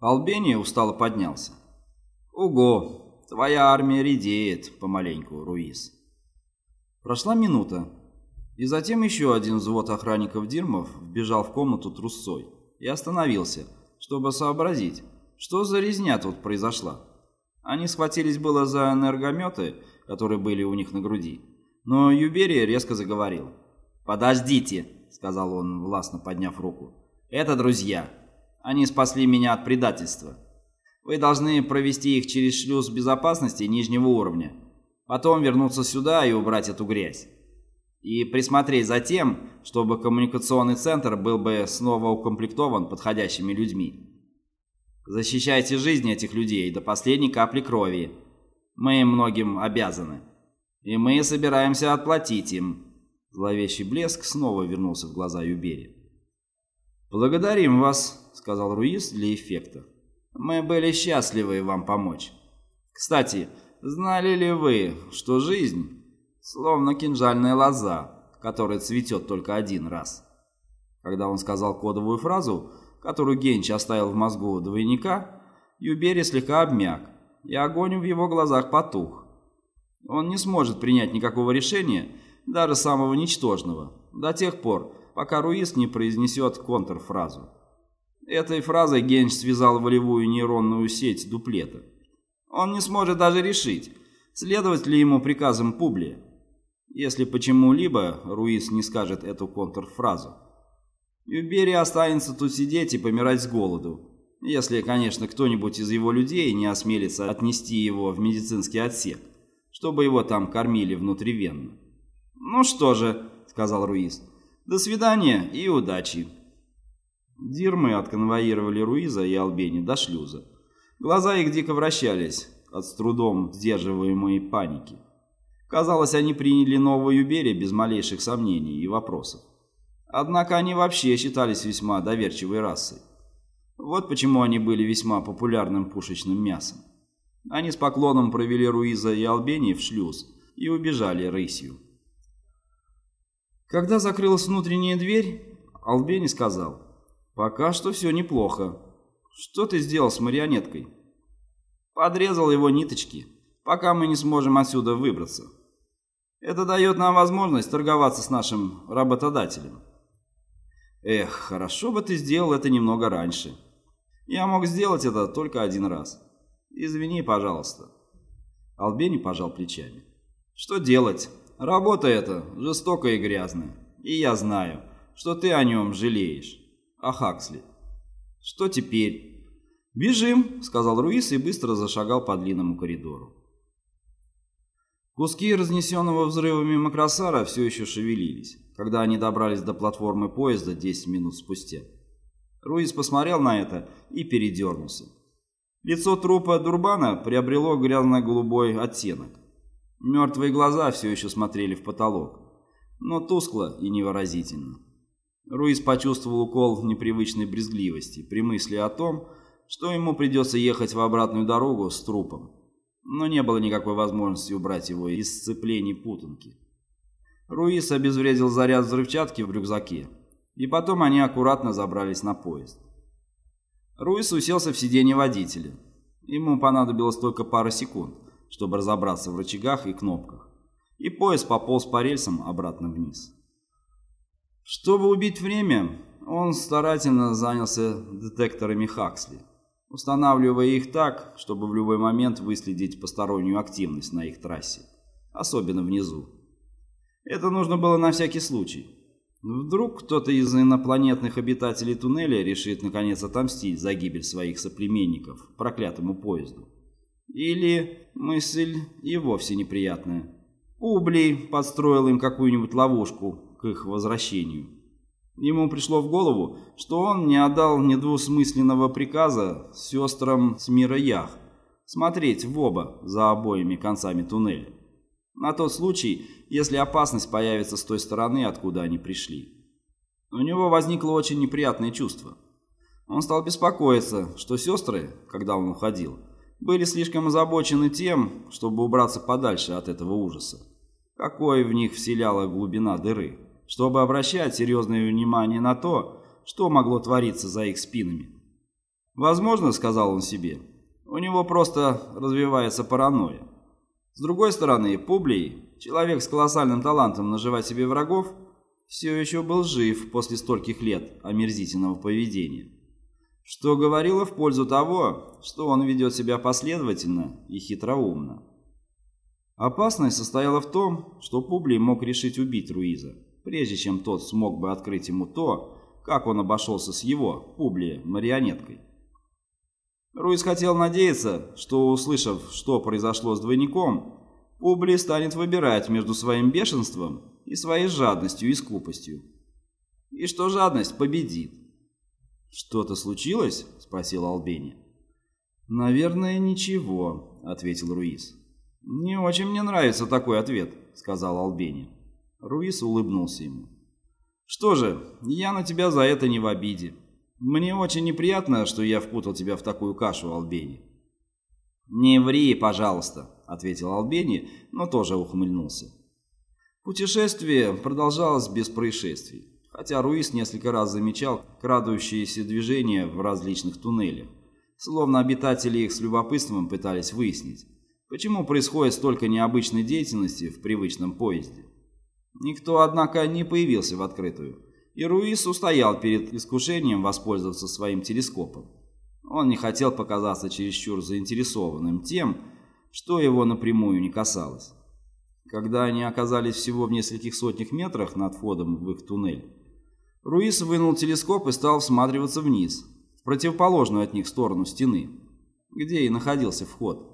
Албения устало поднялся. «Уго, твоя армия редеет помаленьку, Руис». Прошла минута, и затем еще один взвод охранников Дирмов вбежал в комнату трусцой и остановился, чтобы сообразить, что за резня тут произошла. Они схватились было за энергометы, которые были у них на груди, но Юберия резко заговорил. «Подождите», — сказал он, властно подняв руку. «Это друзья. Они спасли меня от предательства. Вы должны провести их через шлюз безопасности нижнего уровня, потом вернуться сюда и убрать эту грязь. И присмотреть за тем, чтобы коммуникационный центр был бы снова укомплектован подходящими людьми. Защищайте жизни этих людей до последней капли крови. Мы им многим обязаны. И мы собираемся отплатить им. Зловещий блеск снова вернулся в глаза Юбери. «Благодарим вас», — сказал Руис для эффекта. «Мы были счастливы вам помочь. Кстати, знали ли вы, что жизнь словно кинжальная лоза, которая цветет только один раз?» Когда он сказал кодовую фразу, которую Генч оставил в мозгу двойника, Юбери слегка обмяк, и огонь в его глазах потух. Он не сможет принять никакого решения, даже самого ничтожного, до тех пор, пока Руис не произнесет контрфразу. Этой фразой Генч связал волевую нейронную сеть дуплета. Он не сможет даже решить, следовать ли ему приказам Публия, если почему-либо Руис не скажет эту контрфразу. Юбери останется тут сидеть и помирать с голоду, если, конечно, кто-нибудь из его людей не осмелится отнести его в медицинский отсек, чтобы его там кормили внутривенно. «Ну что же», — сказал Руис, — «до свидания и удачи». Дирмы отконвоировали Руиза и Албени до шлюза. Глаза их дико вращались от с трудом сдерживаемой паники. Казалось, они приняли новую Юбери без малейших сомнений и вопросов. Однако они вообще считались весьма доверчивой расой. Вот почему они были весьма популярным пушечным мясом. Они с поклоном провели Руиза и Албени в шлюз и убежали рысью. Когда закрылась внутренняя дверь, Албени сказал, «Пока что все неплохо. Что ты сделал с марионеткой?» «Подрезал его ниточки, пока мы не сможем отсюда выбраться. Это дает нам возможность торговаться с нашим работодателем». Эх, хорошо бы ты сделал это немного раньше. Я мог сделать это только один раз. Извини, пожалуйста. Албени пожал плечами. Что делать? Работа эта жестокая и грязная. И я знаю, что ты о нем жалеешь. А Хаксли? Что теперь? Бежим, сказал Руис и быстро зашагал по длинному коридору. Куски разнесенного взрывами макросара все еще шевелились когда они добрались до платформы поезда 10 минут спустя. Руис посмотрел на это и передернулся. Лицо трупа Дурбана приобрело грязно-голубой оттенок. Мертвые глаза все еще смотрели в потолок, но тускло и невыразительно. Руис почувствовал укол непривычной брезгливости при мысли о том, что ему придется ехать в обратную дорогу с трупом, но не было никакой возможности убрать его из сцеплений путанки. Руис обезвредил заряд взрывчатки в рюкзаке, и потом они аккуратно забрались на поезд. Руис уселся в сиденье водителя. Ему понадобилось только пара секунд, чтобы разобраться в рычагах и кнопках, и поезд пополз по рельсам обратно вниз. Чтобы убить время, он старательно занялся детекторами Хаксли, устанавливая их так, чтобы в любой момент выследить постороннюю активность на их трассе, особенно внизу. Это нужно было на всякий случай. Вдруг кто-то из инопланетных обитателей туннеля решит наконец отомстить за гибель своих соплеменников проклятому поезду. Или мысль и вовсе неприятная. Ублей подстроил им какую-нибудь ловушку к их возвращению. Ему пришло в голову, что он не отдал недвусмысленного приказа сестрам с мира Ях смотреть в оба за обоими концами туннеля. На тот случай, если опасность появится с той стороны, откуда они пришли. У него возникло очень неприятное чувство. Он стал беспокоиться, что сестры, когда он уходил, были слишком озабочены тем, чтобы убраться подальше от этого ужаса. Какой в них вселяла глубина дыры, чтобы обращать серьезное внимание на то, что могло твориться за их спинами. Возможно, сказал он себе, у него просто развивается паранойя. С другой стороны, Публий, человек с колоссальным талантом наживать себе врагов, все еще был жив после стольких лет омерзительного поведения, что говорило в пользу того, что он ведет себя последовательно и хитроумно. Опасность состояла в том, что Публий мог решить убить Руиза, прежде чем тот смог бы открыть ему то, как он обошелся с его, Публия, марионеткой. Руис хотел надеяться, что, услышав, что произошло с двойником, Публи станет выбирать между своим бешенством и своей жадностью и скупостью. И что жадность победит. «Что-то случилось?» – спросил Албени. «Наверное, ничего», – ответил Руис. «Не очень мне нравится такой ответ», – сказал Албени. Руис улыбнулся ему. «Что же, я на тебя за это не в обиде. Мне очень неприятно, что я впутал тебя в такую кашу, Албени». «Не ври, пожалуйста», — ответил Албени, но тоже ухмыльнулся. Путешествие продолжалось без происшествий, хотя Руис несколько раз замечал крадущиеся движения в различных туннелях, словно обитатели их с любопытством пытались выяснить, почему происходит столько необычной деятельности в привычном поезде. Никто, однако, не появился в открытую, и Руис устоял перед искушением воспользоваться своим телескопом. Он не хотел показаться чересчур заинтересованным тем, что его напрямую не касалось. Когда они оказались всего в нескольких сотнях метрах над входом в их туннель, Руис вынул телескоп и стал всматриваться вниз, в противоположную от них сторону стены, где и находился вход.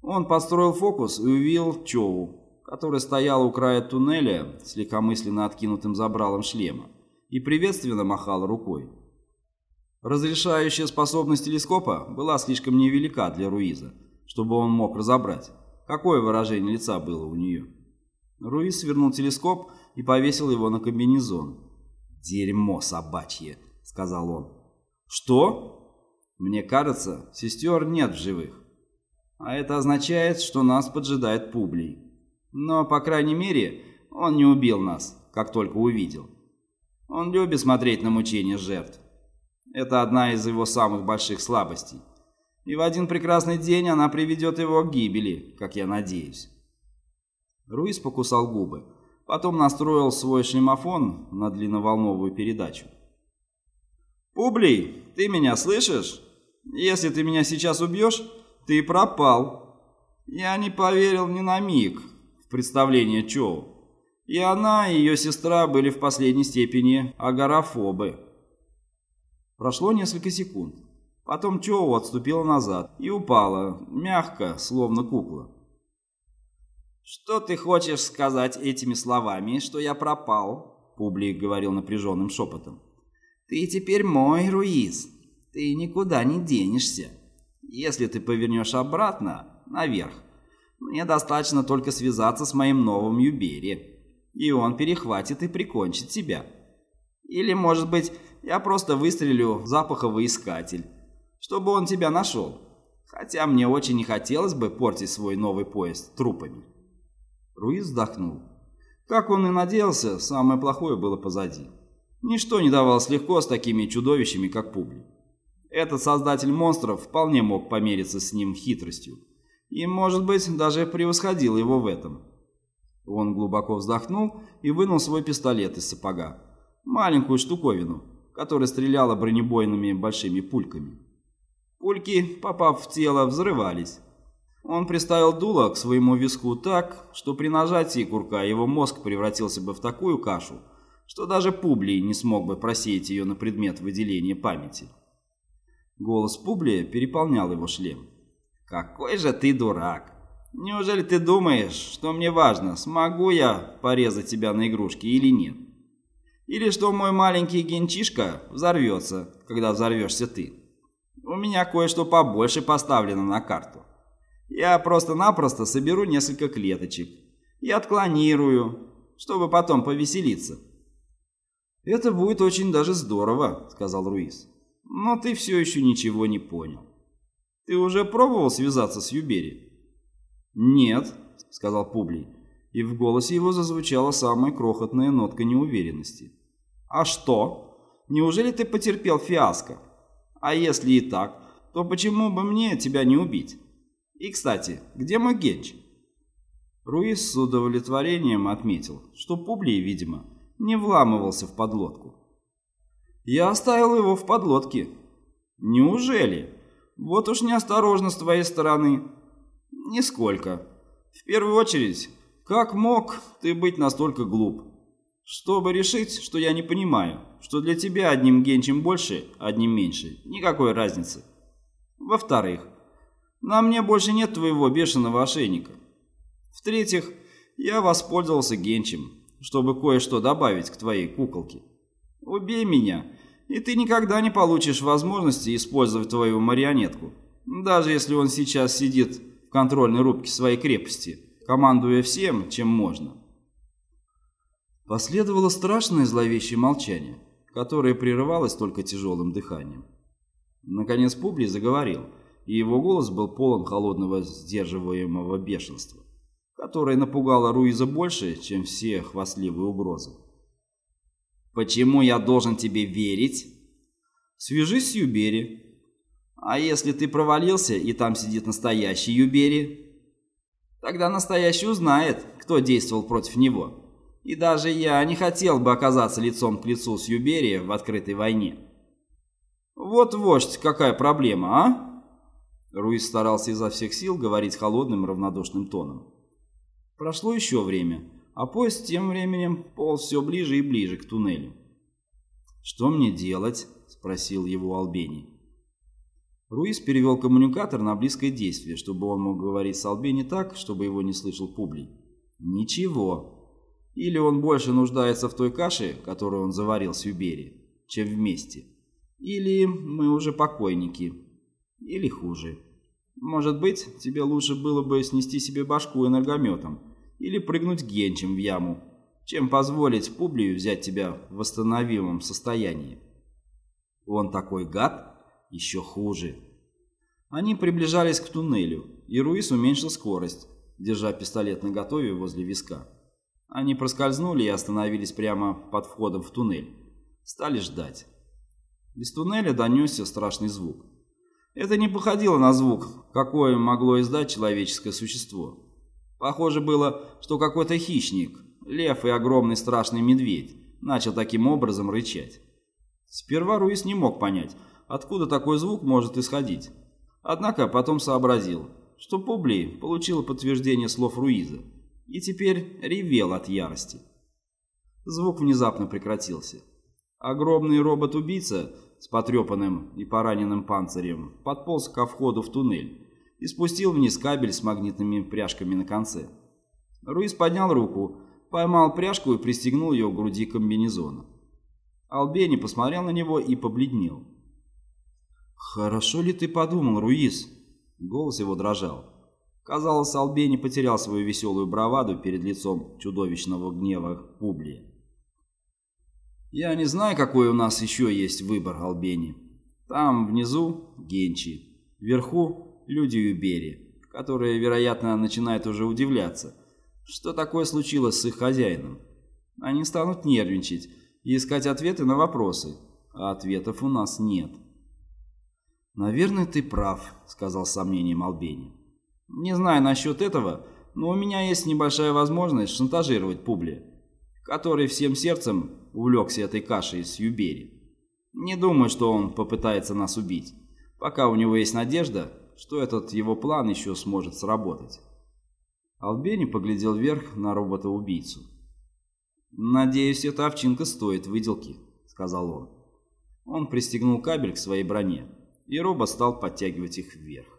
Он построил фокус и увидел Чоу, который стоял у края туннеля с легкомысленно откинутым забралом шлема и приветственно махал рукой. Разрешающая способность телескопа была слишком невелика для Руиза, чтобы он мог разобрать, какое выражение лица было у нее. Руиз свернул телескоп и повесил его на комбинезон. «Дерьмо собачье», — сказал он. «Что?» «Мне кажется, сестер нет в живых. А это означает, что нас поджидает Публий». Но, по крайней мере, он не убил нас, как только увидел. Он любит смотреть на мучения жертв. Это одна из его самых больших слабостей. И в один прекрасный день она приведет его к гибели, как я надеюсь. Руис покусал губы. Потом настроил свой шлемофон на длинноволновую передачу. «Публий, ты меня слышишь? Если ты меня сейчас убьешь, ты пропал. Я не поверил ни на миг, представление Чоу. И она, и ее сестра были в последней степени агорафобы. Прошло несколько секунд. Потом Чоу отступила назад и упала, мягко, словно кукла. «Что ты хочешь сказать этими словами, что я пропал?» Публик говорил напряженным шепотом. «Ты теперь мой, Руиз. Ты никуда не денешься. Если ты повернешь обратно, наверх, мне достаточно только связаться с моим новым Юбери, и он перехватит и прикончит тебя. Или, может быть, я просто выстрелю в запаховый искатель, чтобы он тебя нашел. Хотя мне очень не хотелось бы портить свой новый поезд трупами. Руиз вздохнул. Как он и надеялся, самое плохое было позади. Ничто не давалось легко с такими чудовищами, как Публи. Этот создатель монстров вполне мог помериться с ним хитростью и, может быть, даже превосходил его в этом. Он глубоко вздохнул и вынул свой пистолет из сапога. Маленькую штуковину, которая стреляла бронебойными большими пульками. Пульки, попав в тело, взрывались. Он приставил дуло к своему виску так, что при нажатии курка его мозг превратился бы в такую кашу, что даже Публий не смог бы просеять ее на предмет выделения памяти. Голос Публия переполнял его шлем. «Какой же ты дурак! Неужели ты думаешь, что мне важно, смогу я порезать тебя на игрушки или нет? Или что мой маленький генчишка взорвется, когда взорвешься ты? У меня кое-что побольше поставлено на карту. Я просто-напросто соберу несколько клеточек и отклонирую, чтобы потом повеселиться». «Это будет очень даже здорово», — сказал Руис. «Но ты все еще ничего не понял». Ты уже пробовал связаться с Юбери?» «Нет», — сказал Публий, и в голосе его зазвучала самая крохотная нотка неуверенности. «А что? Неужели ты потерпел фиаско? А если и так, то почему бы мне тебя не убить? И, кстати, где мой Генч?» Руис с удовлетворением отметил, что Публий, видимо, не вламывался в подлодку. «Я оставил его в подлодке». «Неужели? Вот уж неосторожно с твоей стороны». «Нисколько. В первую очередь, как мог ты быть настолько глуп? Чтобы решить, что я не понимаю, что для тебя одним генчем больше, одним меньше, никакой разницы. Во-вторых, на мне больше нет твоего бешеного ошейника. В-третьих, я воспользовался генчем, чтобы кое-что добавить к твоей куколке. Убей меня, и ты никогда не получишь возможности использовать твою марионетку, даже если он сейчас сидит в контрольной рубке своей крепости, командуя всем, чем можно. Последовало страшное зловещее молчание, которое прерывалось только тяжелым дыханием. Наконец Публий заговорил, и его голос был полон холодного сдерживаемого бешенства которая напугала Руиза больше, чем все хвастливые угрозы. «Почему я должен тебе верить?» «Свяжись с Юбери». «А если ты провалился, и там сидит настоящий Юбери?» «Тогда настоящий узнает, кто действовал против него. И даже я не хотел бы оказаться лицом к лицу с Юбери в открытой войне». «Вот, вождь, какая проблема, а?» Руис старался изо всех сил говорить холодным равнодушным тоном. Прошло еще время, а поезд тем временем полз все ближе и ближе к туннелю. «Что мне делать?» – спросил его Албени. Руис перевел коммуникатор на близкое действие, чтобы он мог говорить с Албени так, чтобы его не слышал Публий. «Ничего. Или он больше нуждается в той каше, которую он заварил с Юбери, чем вместе. Или мы уже покойники. Или хуже». Может быть, тебе лучше было бы снести себе башку энергометом или прыгнуть генчем в яму, чем позволить Публию взять тебя в восстановимом состоянии. Он такой гад? Еще хуже. Они приближались к туннелю, и Руис уменьшил скорость, держа пистолет наготове возле виска. Они проскользнули и остановились прямо под входом в туннель. Стали ждать. Из туннеля донесся страшный звук. Это не походило на звук, какой могло издать человеческое существо. Похоже было, что какой-то хищник, лев и огромный страшный медведь, начал таким образом рычать. Сперва Руис не мог понять, откуда такой звук может исходить. Однако потом сообразил, что Публий получил подтверждение слов Руиза и теперь ревел от ярости. Звук внезапно прекратился. Огромный робот-убийца с потрепанным и пораненным панцирем подполз ко входу в туннель и спустил вниз кабель с магнитными пряжками на конце. Руис поднял руку, поймал пряжку и пристегнул ее к груди комбинезона. Албени посмотрел на него и побледнел. «Хорошо ли ты подумал, Руис?» Голос его дрожал. Казалось, Албени потерял свою веселую браваду перед лицом чудовищного гнева Публия. Я не знаю, какой у нас еще есть выбор, Албени. Там внизу Генчи, вверху люди Юбери, которые, вероятно, начинают уже удивляться, что такое случилось с их хозяином. Они станут нервничать и искать ответы на вопросы, а ответов у нас нет. «Наверное, ты прав», — сказал с сомнением Албени. «Не знаю насчет этого, но у меня есть небольшая возможность шантажировать Публи, который всем сердцем увлекся этой кашей с Юбери. Не думаю, что он попытается нас убить, пока у него есть надежда, что этот его план еще сможет сработать. Албени поглядел вверх на робота-убийцу. «Надеюсь, эта овчинка стоит выделки», — сказал он. Он пристегнул кабель к своей броне, и робот стал подтягивать их вверх.